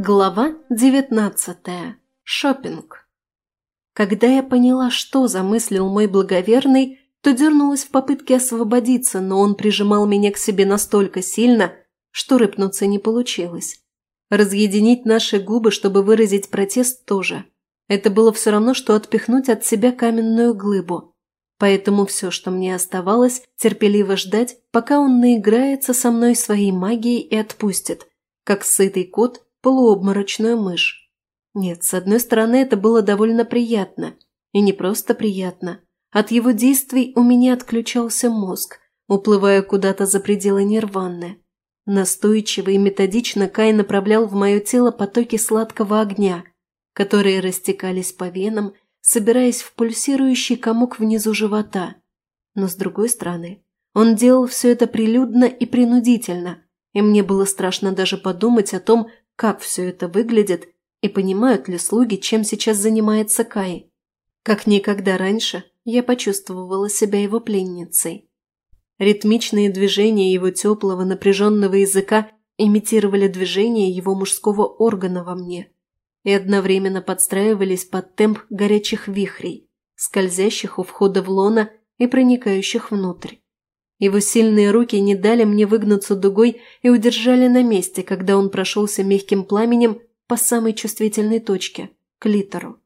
Глава 19. Шопинг. Когда я поняла, что замыслил мой благоверный, то дернулась в попытке освободиться, но он прижимал меня к себе настолько сильно, что рыпнуться не получилось. Разъединить наши губы, чтобы выразить протест, тоже. Это было все равно, что отпихнуть от себя каменную глыбу. Поэтому все, что мне оставалось, терпеливо ждать, пока он наиграется со мной своей магией и отпустит, как сытый кот – полуобморочную мышь. Нет, с одной стороны, это было довольно приятно. И не просто приятно. От его действий у меня отключался мозг, уплывая куда-то за пределы нирваны. Настойчиво и методично Кай направлял в мое тело потоки сладкого огня, которые растекались по венам, собираясь в пульсирующий комок внизу живота. Но с другой стороны, он делал все это прилюдно и принудительно, и мне было страшно даже подумать о том, как все это выглядит и понимают ли слуги, чем сейчас занимается Кай. Как никогда раньше я почувствовала себя его пленницей. Ритмичные движения его теплого напряженного языка имитировали движения его мужского органа во мне и одновременно подстраивались под темп горячих вихрей, скользящих у входа в лона и проникающих внутрь. Его сильные руки не дали мне выгнуться дугой и удержали на месте, когда он прошелся мягким пламенем по самой чувствительной точке – клитору.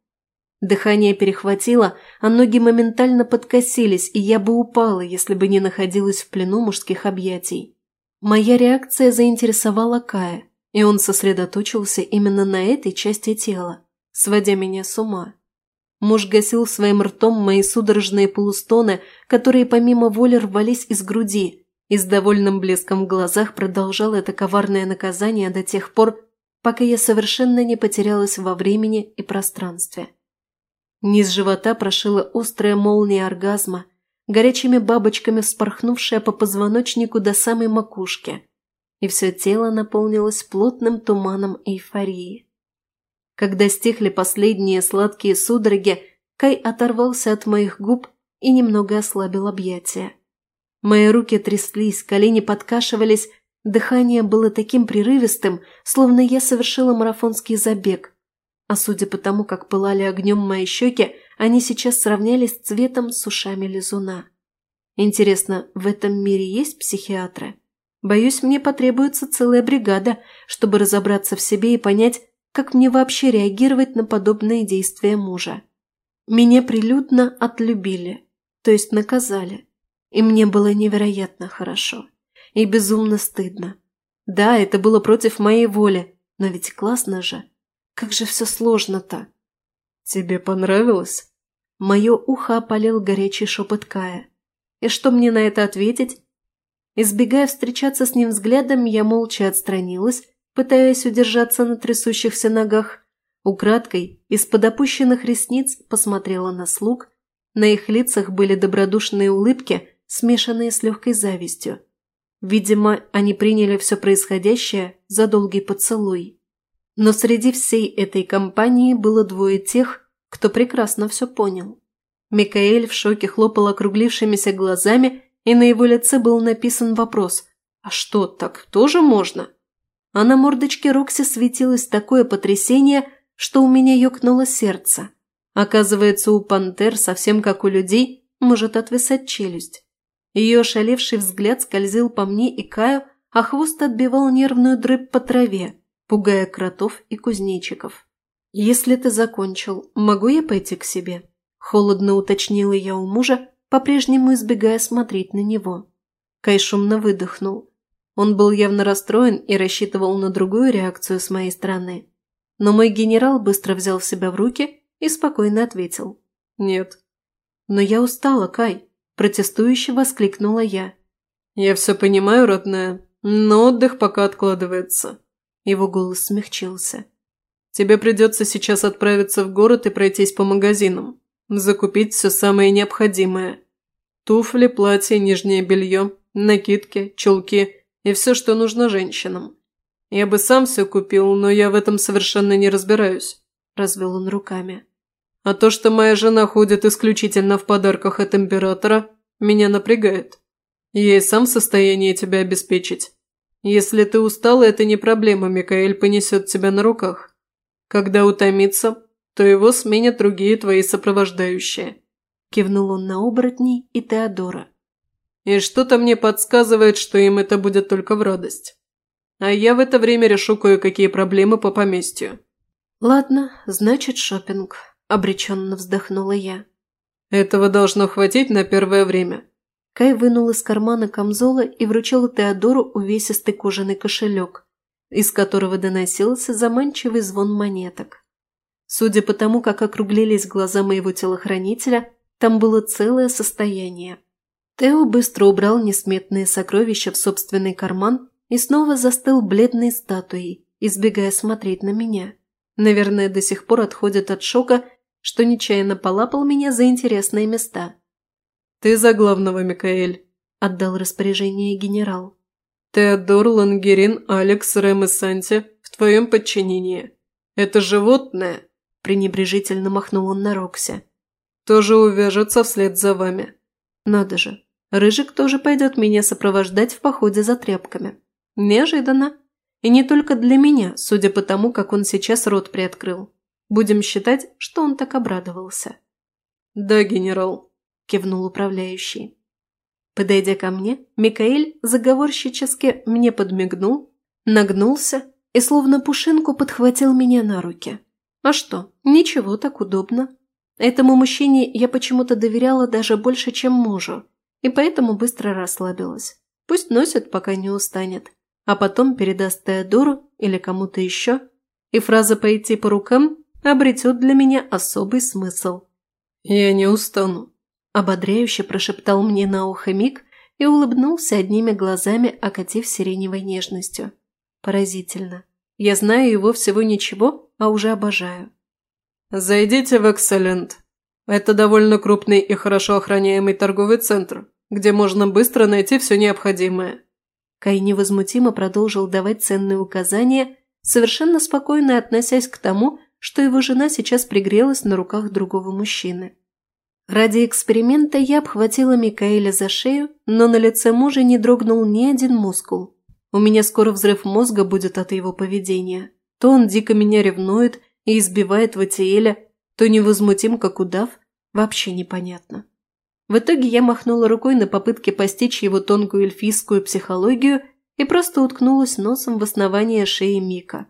Дыхание перехватило, а ноги моментально подкосились, и я бы упала, если бы не находилась в плену мужских объятий. Моя реакция заинтересовала Кая, и он сосредоточился именно на этой части тела, сводя меня с ума. Муж гасил своим ртом мои судорожные полустоны, которые помимо воли рвались из груди, и с довольным блеском в глазах продолжал это коварное наказание до тех пор, пока я совершенно не потерялась во времени и пространстве. Низ живота прошила острая молния оргазма, горячими бабочками вспорхнувшая по позвоночнику до самой макушки, и все тело наполнилось плотным туманом эйфории. Когда стихли последние сладкие судороги, Кай оторвался от моих губ и немного ослабил объятия. Мои руки тряслись, колени подкашивались, дыхание было таким прерывистым, словно я совершила марафонский забег. А судя по тому, как пылали огнем мои щеки, они сейчас сравнялись цветом с ушами лизуна. Интересно, в этом мире есть психиатры? Боюсь, мне потребуется целая бригада, чтобы разобраться в себе и понять, как мне вообще реагировать на подобные действия мужа. Меня прилюдно отлюбили, то есть наказали. И мне было невероятно хорошо. И безумно стыдно. Да, это было против моей воли, но ведь классно же. Как же все сложно-то. Тебе понравилось? Мое ухо опалил горячий шепот Кая. И что мне на это ответить? Избегая встречаться с ним взглядом, я молча отстранилась пытаясь удержаться на трясущихся ногах. Украдкой, из-под опущенных ресниц, посмотрела на слуг. На их лицах были добродушные улыбки, смешанные с легкой завистью. Видимо, они приняли все происходящее за долгий поцелуй. Но среди всей этой компании было двое тех, кто прекрасно все понял. Микаэль в шоке хлопал округлившимися глазами, и на его лице был написан вопрос «А что, так тоже можно?» А на мордочке Рокси светилось такое потрясение, что у меня ёкнуло сердце. Оказывается, у пантер, совсем как у людей, может отвисать челюсть. Ее ошалевший взгляд скользил по мне и Каю, а хвост отбивал нервную дрыб по траве, пугая кротов и кузнечиков. «Если ты закончил, могу я пойти к себе?» Холодно уточнила я у мужа, по-прежнему избегая смотреть на него. Кай шумно выдохнул. Он был явно расстроен и рассчитывал на другую реакцию с моей стороны. Но мой генерал быстро взял себя в руки и спокойно ответил. «Нет». «Но я устала, Кай», – протестующе воскликнула я. «Я все понимаю, родная, но отдых пока откладывается». Его голос смягчился. «Тебе придется сейчас отправиться в город и пройтись по магазинам, закупить все самое необходимое. Туфли, платья, нижнее белье, накидки, чулки – и все, что нужно женщинам. Я бы сам все купил, но я в этом совершенно не разбираюсь», – развел он руками. «А то, что моя жена ходит исключительно в подарках от императора, меня напрягает. Я и сам в состоянии тебя обеспечить. Если ты устала, это не проблема, Микаэль понесет тебя на руках. Когда утомится, то его сменят другие твои сопровождающие». Кивнул он на оборотней и Теодора. «И что-то мне подсказывает, что им это будет только в радость. А я в это время решу кое-какие проблемы по поместью». «Ладно, значит, шопинг», – обреченно вздохнула я. «Этого должно хватить на первое время». Кай вынул из кармана камзола и вручил Теодору увесистый кожаный кошелек, из которого доносился заманчивый звон монеток. Судя по тому, как округлились глаза моего телохранителя, там было целое состояние. Тео быстро убрал несметные сокровища в собственный карман и снова застыл бледной статуей, избегая смотреть на меня. Наверное, до сих пор отходит от шока, что нечаянно полапал меня за интересные места. «Ты за главного, Микаэль», – отдал распоряжение генерал. «Теодор, Лангерин, Алекс, Рэм и Санти в твоем подчинении. Это животное пренебрежительно махнул он на Рокси. «Тоже увяжется вслед за вами». «Надо же, Рыжик тоже пойдет меня сопровождать в походе за тряпками. Неожиданно. И не только для меня, судя по тому, как он сейчас рот приоткрыл. Будем считать, что он так обрадовался». «Да, генерал», – кивнул управляющий. Подойдя ко мне, Микаэль заговорщически мне подмигнул, нагнулся и словно пушинку подхватил меня на руки. А что, ничего, так удобно. Этому мужчине я почему-то доверяла даже больше, чем мужу, и поэтому быстро расслабилась. Пусть носит, пока не устанет, а потом передаст Теодору или кому-то еще, и фраза «пойти по рукам» обретет для меня особый смысл. «Я не устану», – ободряюще прошептал мне на ухо Мик и улыбнулся одними глазами, окатив сиреневой нежностью. Поразительно. Я знаю его всего ничего, а уже обожаю. «Зайдите в Экселент. Это довольно крупный и хорошо охраняемый торговый центр, где можно быстро найти все необходимое». Кай невозмутимо продолжил давать ценные указания, совершенно спокойно относясь к тому, что его жена сейчас пригрелась на руках другого мужчины. Ради эксперимента я обхватила Микаэля за шею, но на лице мужа не дрогнул ни один мускул. У меня скоро взрыв мозга будет от его поведения. То он дико меня ревнует и избивает Ватиэля, то невозмутим, как удав, вообще непонятно. В итоге я махнула рукой на попытки постичь его тонкую эльфийскую психологию и просто уткнулась носом в основание шеи Мика.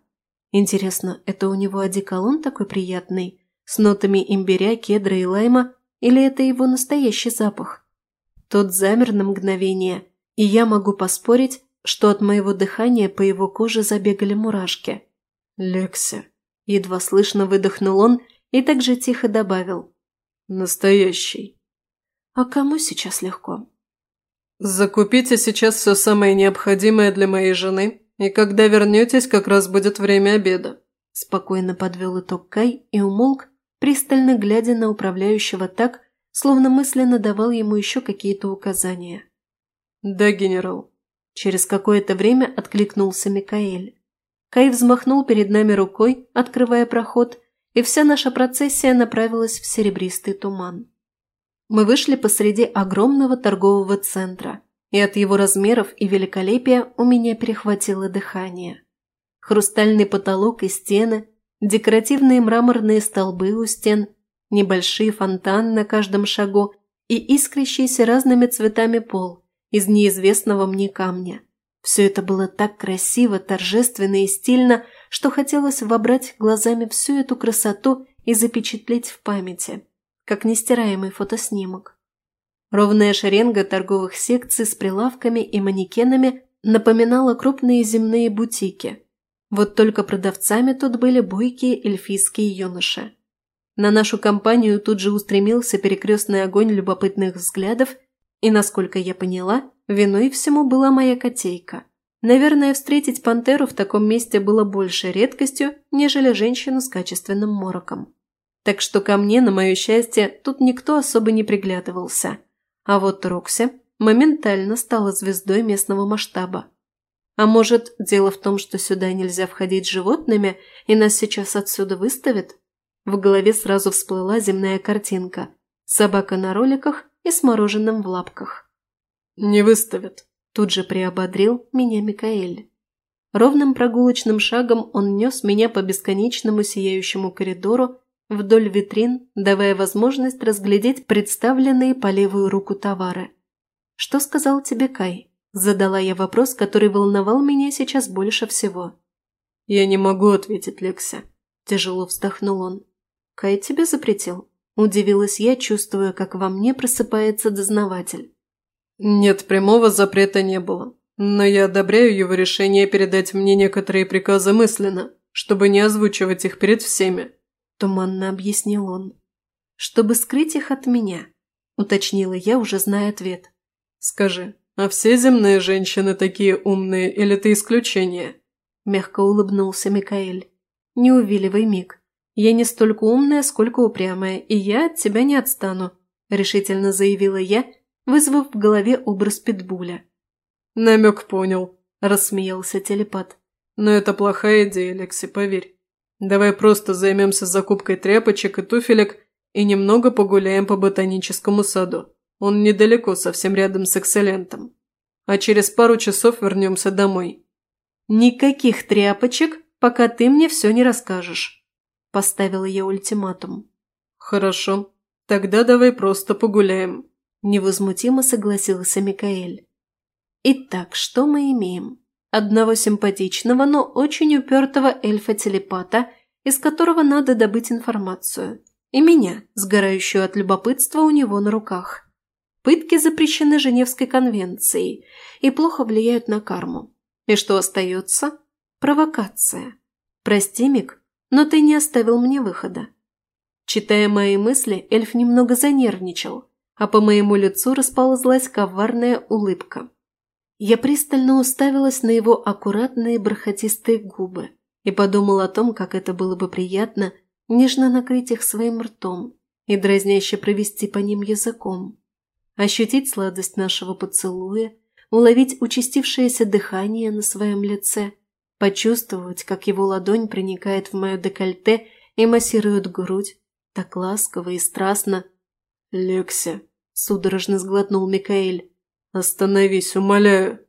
Интересно, это у него одеколон такой приятный, с нотами имбиря, кедра и лайма, или это его настоящий запах? Тот замер на мгновение, и я могу поспорить, что от моего дыхания по его коже забегали мурашки. «Лекси», – едва слышно выдохнул он и также тихо добавил. «Настоящий». «А кому сейчас легко?» «Закупите сейчас все самое необходимое для моей жены, и когда вернетесь, как раз будет время обеда», – спокойно подвел итог Кай и умолк, пристально глядя на управляющего так, словно мысленно давал ему еще какие-то указания. «Да, генерал». Через какое-то время откликнулся Микаэль. Кай взмахнул перед нами рукой, открывая проход, и вся наша процессия направилась в серебристый туман. Мы вышли посреди огромного торгового центра, и от его размеров и великолепия у меня перехватило дыхание. Хрустальный потолок и стены, декоративные мраморные столбы у стен, небольшие фонтаны на каждом шагу и искрящийся разными цветами пол из неизвестного мне камня – все это было так красиво, торжественно и стильно, что хотелось вобрать глазами всю эту красоту и запечатлеть в памяти, как нестираемый фотоснимок. Ровная шеренга торговых секций с прилавками и манекенами напоминала крупные земные бутики. Вот только продавцами тут были бойкие эльфийские юноши. На нашу компанию тут же устремился перекрестный огонь любопытных взглядов, и, насколько я поняла, Виной всему была моя котейка. Наверное, встретить пантеру в таком месте было больше редкостью, нежели женщину с качественным мороком. Так что ко мне, на мое счастье, тут никто особо не приглядывался. А вот Рокси моментально стала звездой местного масштаба. А может, дело в том, что сюда нельзя входить животными, и нас сейчас отсюда выставят? В голове сразу всплыла земная картинка. Собака на роликах и с мороженым в лапках. «Не выставят», Тут же приободрил меня Микаэль. Ровным прогулочным шагом он нес меня по бесконечному сияющему коридору вдоль витрин, давая возможность разглядеть представленные по левую руку товары. «Что сказал тебе Кай?» – задала я вопрос, который волновал меня сейчас больше всего. «Я не могу ответить, Лекся», – тяжело вздохнул он. «Кай тебе запретил?» – удивилась я, чувствуя, как во мне просыпается дознаватель. «Нет, прямого запрета не было, но я одобряю его решение передать мне некоторые приказы мысленно, чтобы не озвучивать их перед всеми», – туманно объяснил он. «Чтобы скрыть их от меня», – уточнила я, уже зная ответ. «Скажи, а все земные женщины такие умные или ты исключение?» Мягко улыбнулся Микаэль. «Не увиливай, Мик. Я не столько умная, сколько упрямая, и я от тебя не отстану», решительно заявила я, вызвав в голове образ Питбуля. «Намек понял», – рассмеялся телепат. «Но это плохая идея, Лекси, поверь. Давай просто займемся закупкой тряпочек и туфелек и немного погуляем по ботаническому саду. Он недалеко, совсем рядом с Экселентом. А через пару часов вернемся домой». «Никаких тряпочек, пока ты мне все не расскажешь», – поставила я ультиматум. «Хорошо, тогда давай просто погуляем», – невозмутимо согласился Микаэль. Итак, что мы имеем? Одного симпатичного, но очень упертого эльфа-телепата, из которого надо добыть информацию. И меня, сгорающую от любопытства у него на руках. Пытки запрещены Женевской конвенцией и плохо влияют на карму. И что остается? Провокация. Прости, Мик, но ты не оставил мне выхода. Читая мои мысли, эльф немного занервничал, а по моему лицу расползлась коварная улыбка. Я пристально уставилась на его аккуратные бархатистые губы и подумала о том, как это было бы приятно нежно накрыть их своим ртом и дразняще провести по ним языком ощутить сладость нашего поцелуя, уловить участившееся дыхание на своем лице, почувствовать, как его ладонь проникает в мое декольте и массирует грудь, так ласково и страстно. «Лекся», – судорожно сглотнул Микаэль, – «остановись, умоляю».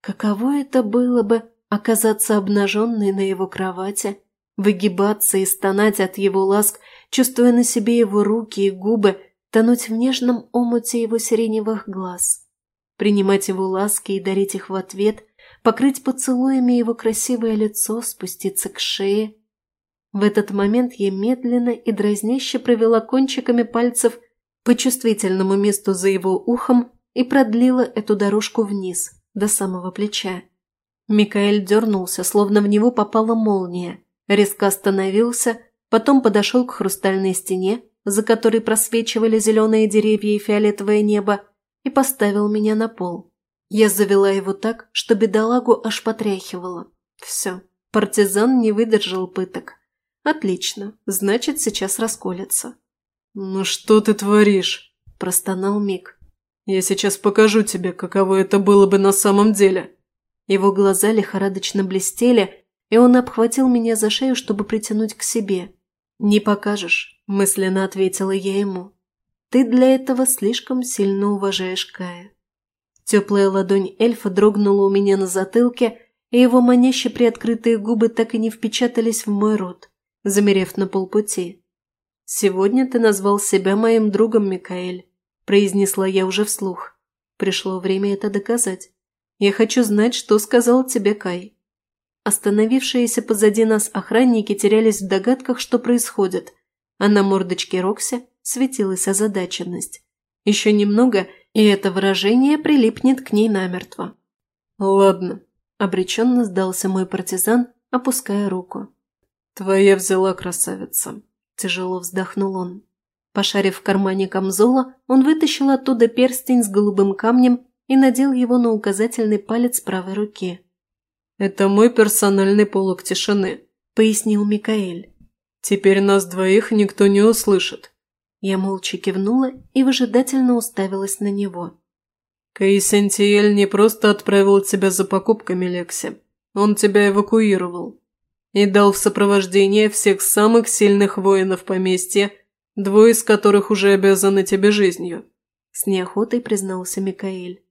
Каково это было бы оказаться обнаженной на его кровати, выгибаться и стонать от его ласк, чувствуя на себе его руки и губы, тонуть в нежном омуте его сиреневых глаз, принимать его ласки и дарить их в ответ, покрыть поцелуями его красивое лицо, спуститься к шее. В этот момент я медленно и дразняще провела кончиками пальцев по чувствительному месту за его ухом и продлила эту дорожку вниз, до самого плеча. Микаэль дернулся, словно в него попала молния, резко остановился, потом подошел к хрустальной стене, за которой просвечивали зеленые деревья и фиолетовое небо, и поставил меня на пол. Я завела его так, что бедолагу аж потряхивала. Все, партизан не выдержал пыток. Отлично, значит, сейчас расколется. «Ну что ты творишь?» – простонал Мик. «Я сейчас покажу тебе, каково это было бы на самом деле». Его глаза лихорадочно блестели, и он обхватил меня за шею, чтобы притянуть к себе. «Не покажешь, – мысленно ответила я ему. «Ты для этого слишком сильно уважаешь Кая». Теплая ладонь эльфа дрогнула у меня на затылке, и его маняще приоткрытые губы так и не впечатались в мой рот, замерев на полпути. «Сегодня ты назвал себя моим другом, Микаэль», – произнесла я уже вслух. Пришло время это доказать. Я хочу знать, что сказал тебе Кай. Остановившиеся позади нас охранники терялись в догадках, что происходит, а на мордочке Рокси светилась озадаченность. Еще немного, и это выражение прилипнет к ней намертво. «Ладно», – обреченно сдался мой партизан, опуская руку. «Твоя взяла красавица», – тяжело вздохнул он. Пошарив в кармане камзола, он вытащил оттуда перстень с голубым камнем и надел его на указательный палец правой руки. «Это мой персональный полог тишины», – пояснил Микаэль. Теперь нас двоих никто не услышит». Я молча кивнула и выжидательно уставилась на него. «Каисентиэль не просто отправил тебя за покупками, Лекси. Он тебя эвакуировал. И дал в сопровождение всех самых сильных воинов поместья, двое из которых уже обязаны тебе жизнью», – с неохотой признался Микаэль.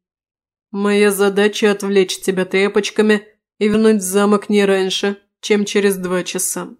Моя задача – отвлечь тебя тряпочками и вернуть в замок не раньше, чем через два часа.